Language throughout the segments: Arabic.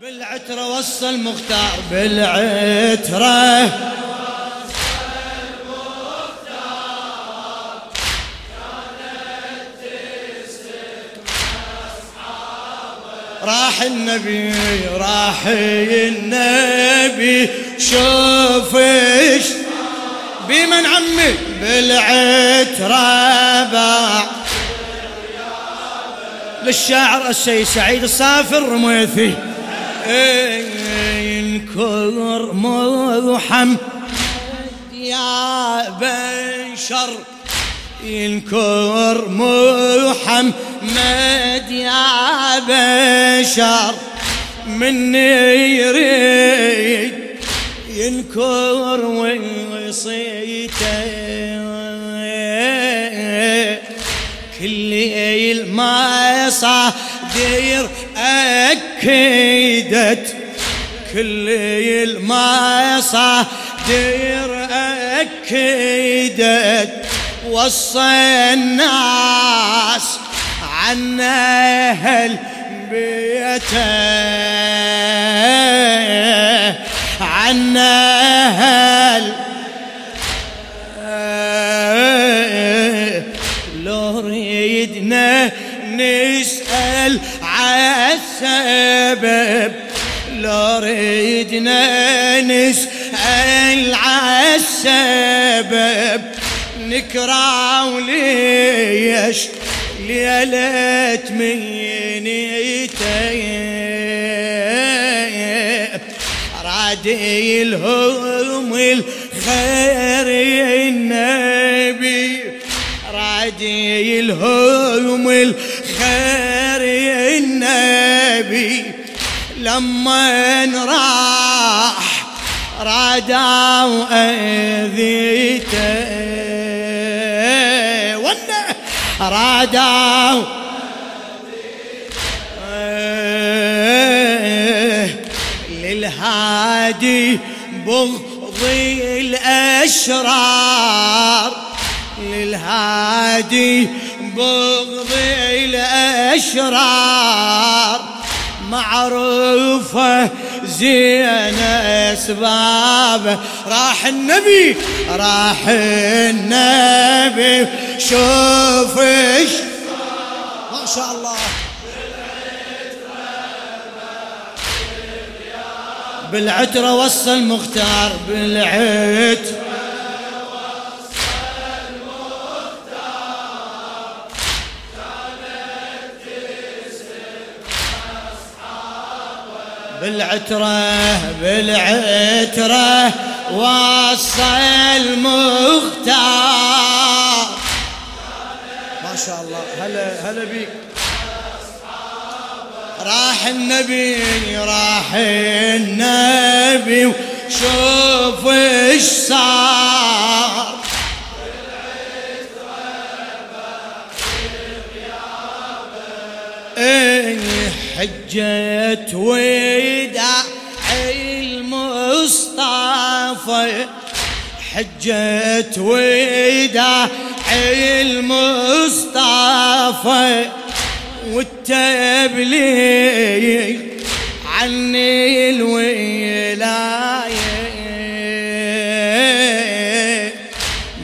بالعترة وصل مختار بالعترة راح النبي راح النبي شوف إيش بمن عمي؟ بالعترة باع للشاعر السيد سعيد الصافي الرميثي. ينكر محمد يا بشر ينكر محمد يا بشر من يريد. ينكر وصيته. كل ما صادر أكدت كل ما صادر أكدت وصى الناس عن أهل بيته. عن أهل لو ريدنا نسأل عالسبب لو ريدنا نسأل عالسبب نكرا وليش ليلة مينيتين رادي الهم الخير النبي. رادي الهم الخير لما راح رادا وأذيته رادا للهادي بغض الأشرار. للهادي بغض الأشرار. معروفة زين أسباب. راح النبي راح النبي. شوف ما شاء الله. بالعترة وصل مختار بالعترة بالعترة بالعترة وصل مختار. ما شاء الله. هلا هلا بيك. راح النبي راح النبي وشوف إيش صار. إيه حجة وداع حجة وداع المصطفى والتبليغ عني الولاية.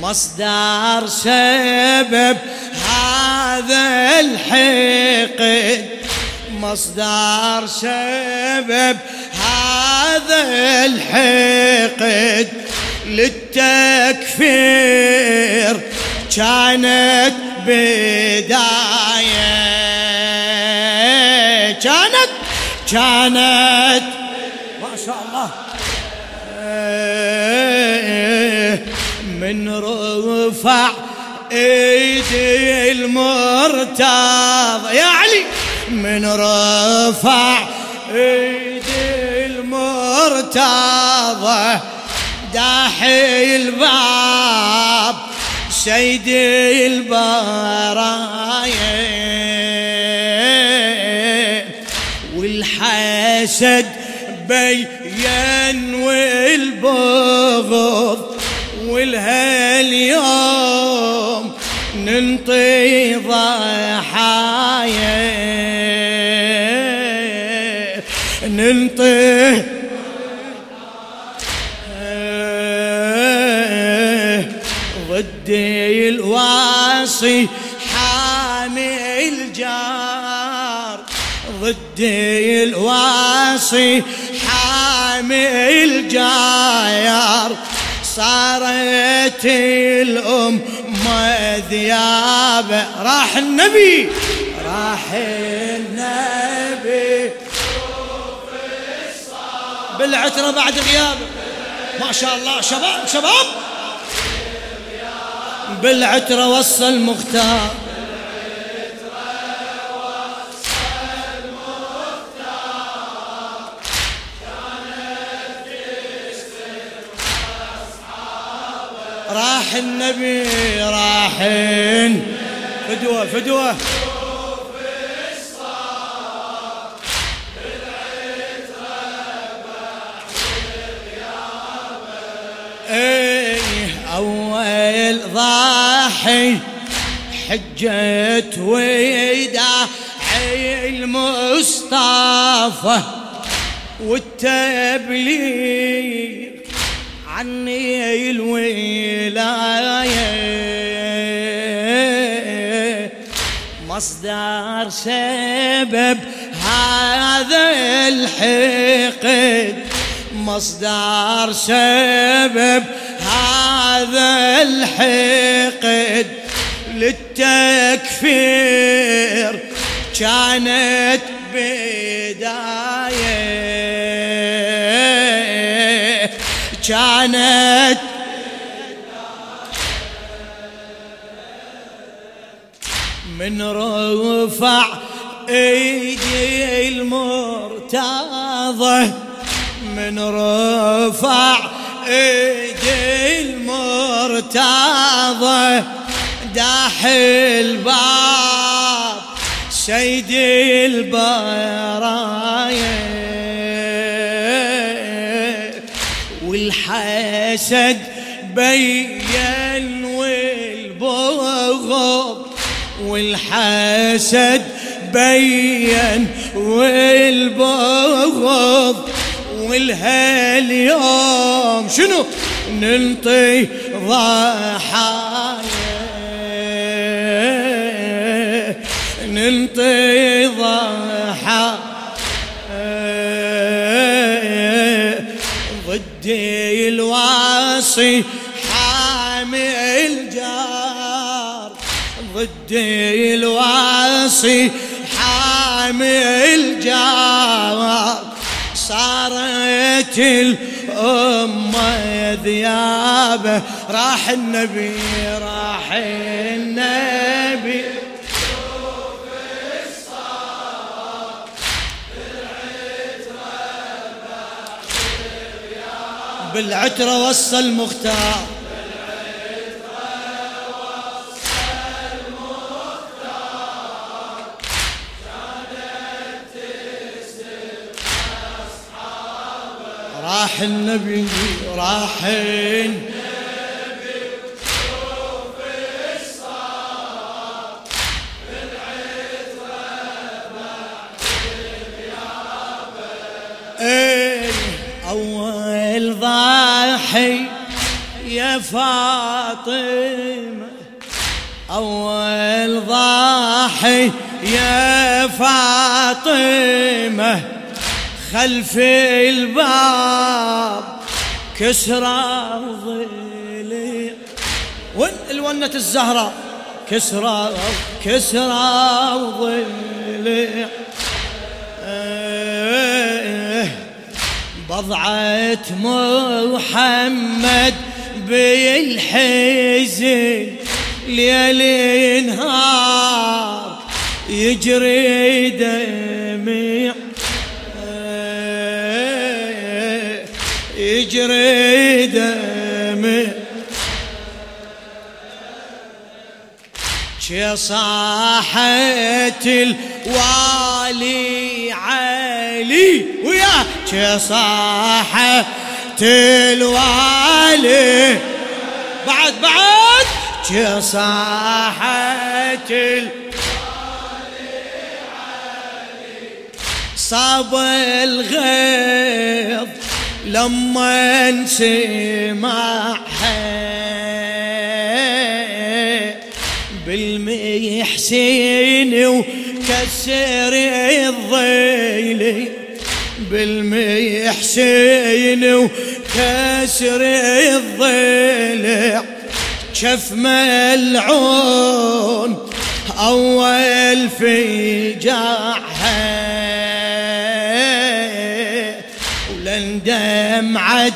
مصدر سبب هذا الحقد مصدر سبب هذا الحقد للتكفير كانت بداية. كانت كانت ما شاء الله. من رفع إيدي المرتضى. يا علي. من رفع إيدي المرتضى داحي الباب سيدي البرايا والحسد بين والبغض. والهاليوم ننطي ضحايا ننطي ضدي الواصي حامي الجار. ضدي الواصي حامي الجار. صارت الأم ذيابة راح النبي راح النبي. بالعترة بعد غيابه. ما شاء الله. شباب شباب. بالعترة وصل مختار راح النبي راحين فدوة فدوة. إيه. اول ضاحي حجة وداع المصطفى والتبليغ عني الولاية. مصدر سبب هذا الحقد مصدر سبب هذا الحقد للتكفير كانت بداية. كانت من رفع إيدي المرتضى من رفع إيدي المرتضى داح الباب سيدي البرايه والحسد بين والبغض والحسد بين والبغض. والهاليوم شنو؟ ننطي ضحايا ننطي ضحايا ضدي الواصي حامي الجار ضدي الواصي حامي الجار صارت الأمة ذيابة. راح النبي راح النبي. بالعترة وصل مختار راح النبي راح النبي. فاطمه خلف الباب كسرى وظلي. وين الونة الزهراء؟ كسرى كسرى وظلي. بضعة محمد بالحزن ليل نهار يجري دمع يجري دمع شي صاحت الوالي علي. ويا شي صاحت الوالي. بعد بعد. شي صاحت الوالي صاب الغيظ لما نسمعها بالمحسين وكسر الضيل بالمحسين وكسر الضلع شف ملعون أول في جعها دمعت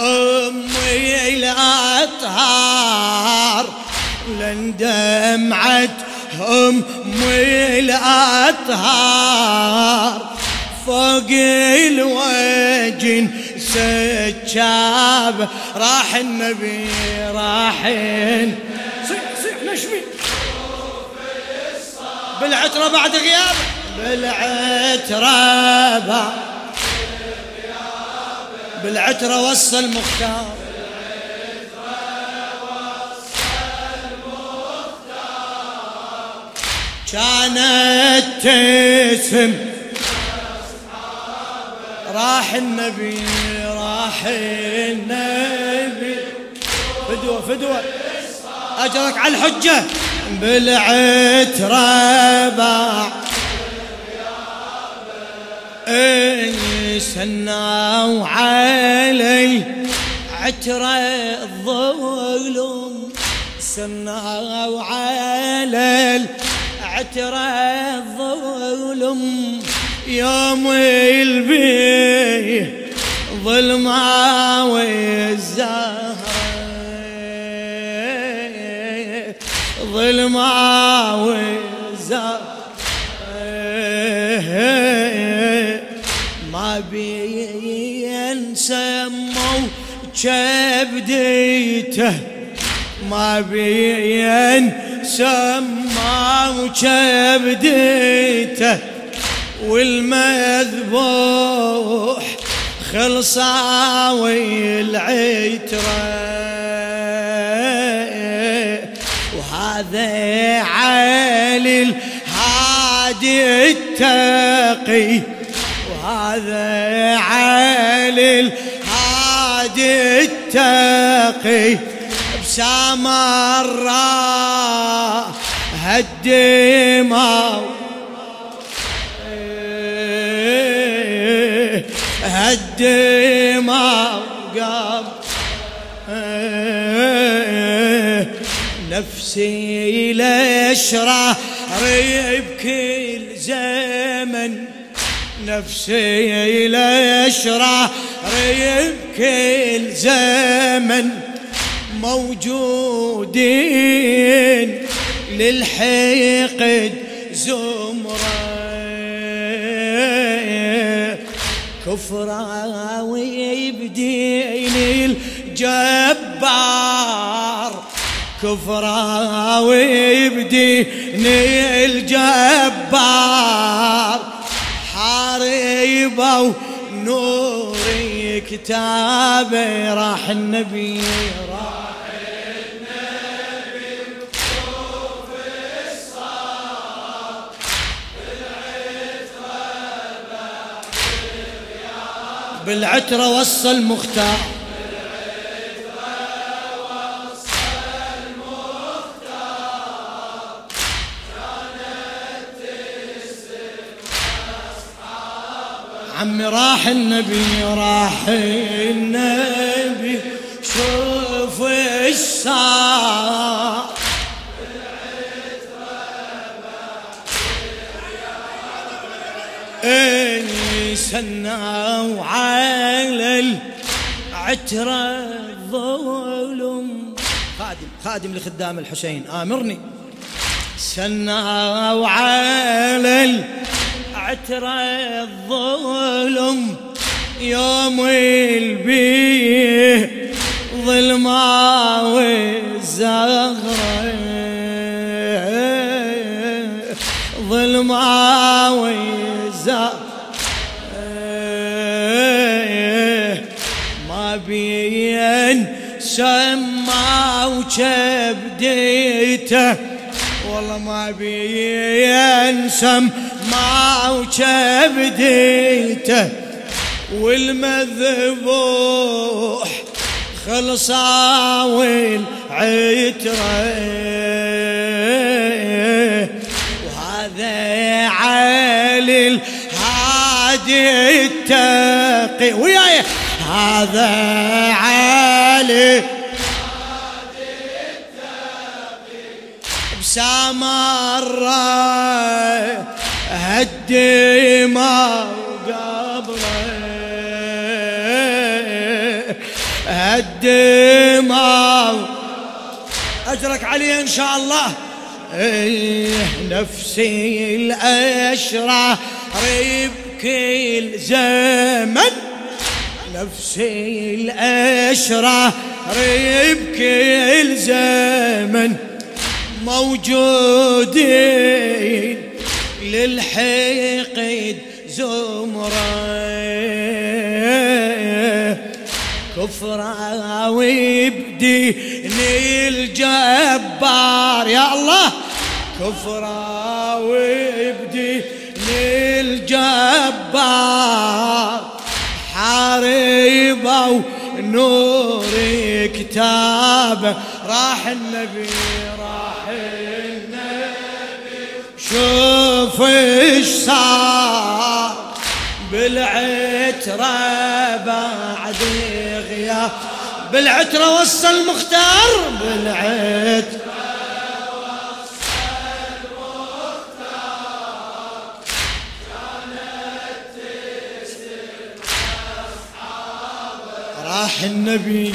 أمي الأطهار ولن دمعت أمي الأطهار فوق الوجن سجاب راح النبي راحين صيح صيح نشمي بالعترة بعد غياب. بالعترة بالعترة وصل مختار كانت تسم راح النبي راح النبي. فدوة فدوة أجرك على الحجة. بالعترة باع. سناو علي عترة الظلم. سناو علي عترة الظلم. يوم البي ظلماوي الزهرة ظلماوي الزهرة بين سموا كبديته ما بين سموا كبديته والمذبوح خلصاوي العترة. وهذا علي الهادي التقي. وهذا علي الهادي التقي بسامر هدموا الدماء قام نفسي لشرى بكل زمن نفسي لشرى بكل زمن موجودين للحقد زمره كفراوي بدين الجبار. كفراوي بدين الجبار. حاربوا نوري كتابه راح النبي راح بالعترة وصل مختار. عمي راح النبي راح النبي. شوف إيش صار. سنوا على العترة الظلم. خادم خادم لخدام الحسين آمرني. سنوا على العترة الظلم يوم البيه ظلماوي الزهرة ظلماوي الزهرة بين سما وكبديته والله ما بين سما ما وكبديته والمذبوح خلصا والعترة وهذا علي الهادي التقي. وياي؟ هذا علي بسامرة هالدماء وقبره هالدماء أجرك علي إن شاء الله. إيه نفسي الأشرار بكل زمن. نفسي الأشرار بكل زمن. موجودين للحقد زمرة كفرة وبدين الجبار. يا الله. كفرة وبدين الجبار. حاربوا نور كتابه. راح النبي. شوف إيش صار بالعترة بعد غياب بالعترة وصل المختار بالعترة راح النبي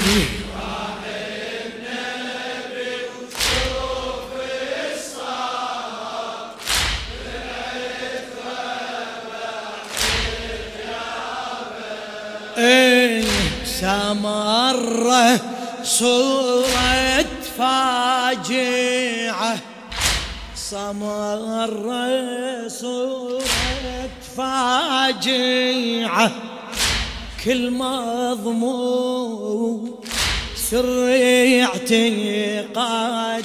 سمرة صورة فاجعة. سمرة صورة فاجعة. كل مضمون سر اعتقادي.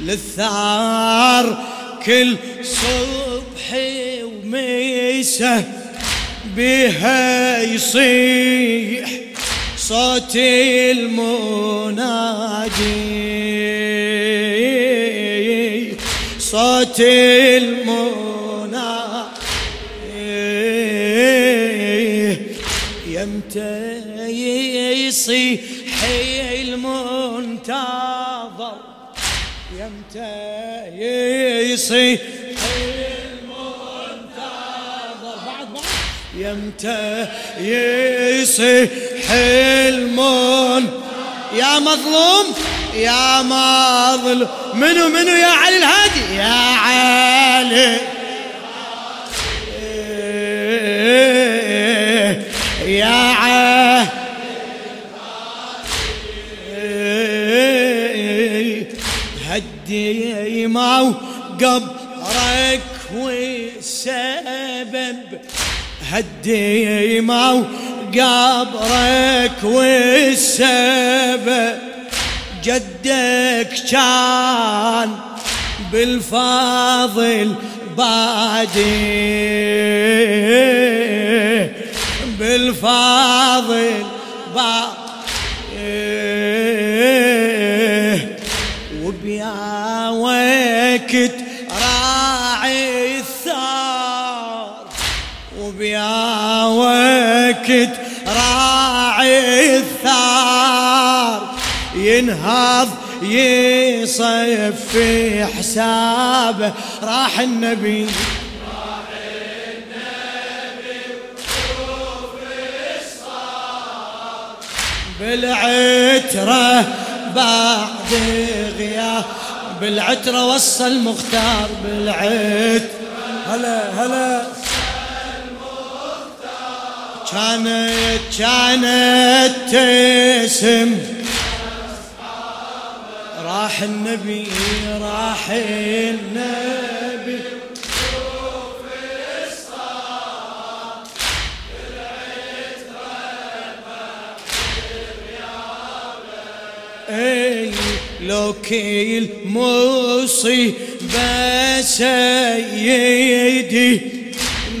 للثار كل صبح وميسة بها يصيح صوت المنادي صوت المنادي يمتى يصيح المنتظر. يمتى يصيح يمتى يصيح المن يا مظلوم يا مظلوم منو منو يا علي الهادي؟ يا علي. يا علي. هدي ما قبرك والسبب هدي ما قبرك والسبب. جدك كان بالفاضل بادي. بالفاضل بادي. وبيا وقت وقت راعي الثار. ينهض يصيف في حسابه راح النبي. بالعترة بعد غياب بالعترة وصل مختار. بالعترة هلا هلا. كانت كانت تسم راح النبي راح النبي. اي لو كل مصيبة سيدي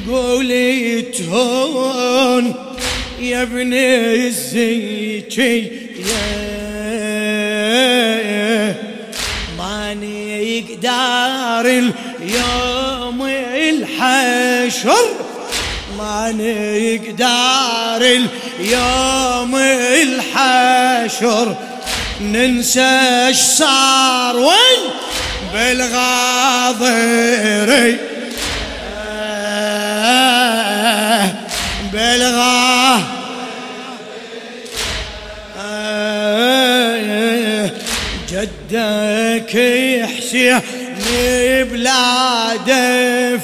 قولي تهون يا ابن الزكي ما نقدر اليوم الحشر ما نقدر اليوم الحشر. ننسى إيش صار وين؟ بالغاضري.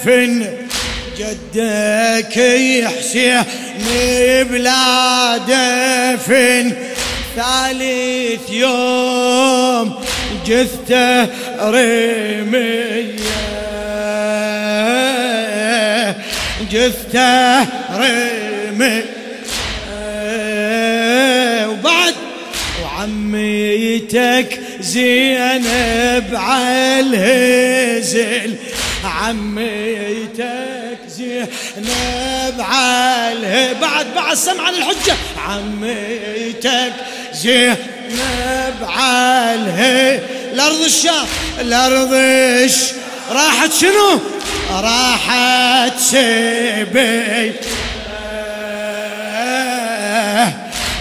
دفن جدك يحسين بلا دفن. ثالث يوم جثته رمية. جثته رمية. وبعد وعميتك زينب عالهزل عميتك زينب عالهزل بعد بعد سمع الحجة. عميتك زينب عالهزل الأرض الشام الأرض الش راحت شنو؟ راحت سبي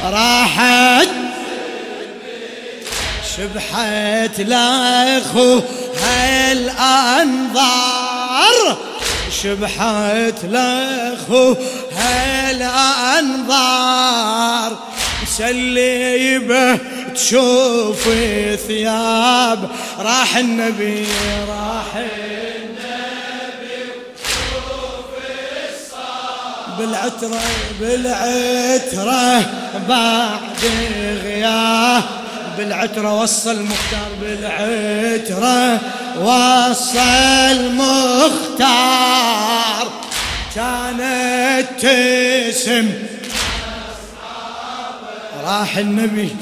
راحت شبحت لأخو هالأنظار. شبحت لأخو هالأنظار. مسليبة تشوف ثياب. راح النبي راح النبي. تشوف بالعترة بالعترة بعد غياب بالعترة وصل مختار بالعترة وصل مختار. كانت تسم. راح النبي.